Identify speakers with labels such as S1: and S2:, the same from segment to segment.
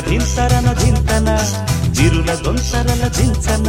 S1: జింతరన జింతన జిరుల దొంతరల జింతన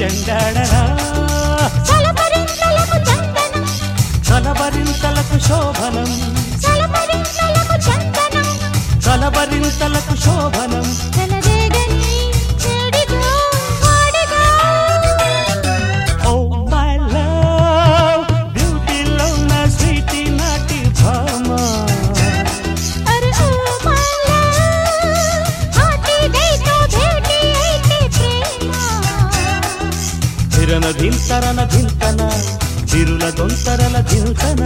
S1: చెండాడరా కలబరింతలకు శోభనం. కలబరింతలకు శోభనం. దింతరన దింతన చిరుల దొంతరల
S2: దింతన.